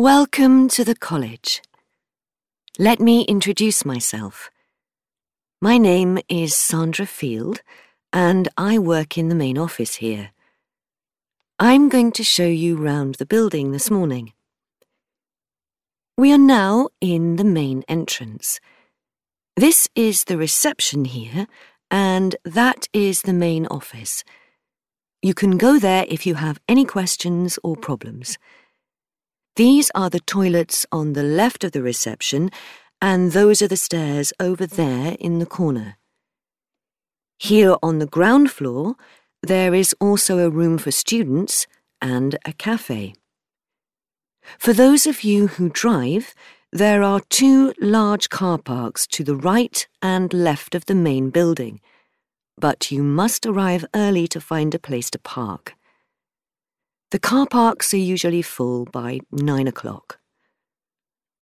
Welcome to the college. Let me introduce myself. My name is Sandra Field, and I work in the main office here. I'm going to show you round the building this morning. We are now in the main entrance. This is the reception here, and that is the main office. You can go there if you have any questions or problems. These are the toilets on the left of the reception, and those are the stairs over there in the corner. Here on the ground floor, there is also a room for students and a cafe. For those of you who drive, there are two large car parks to the right and left of the main building, but you must arrive early to find a place to park. The car parks are usually full by nine o'clock.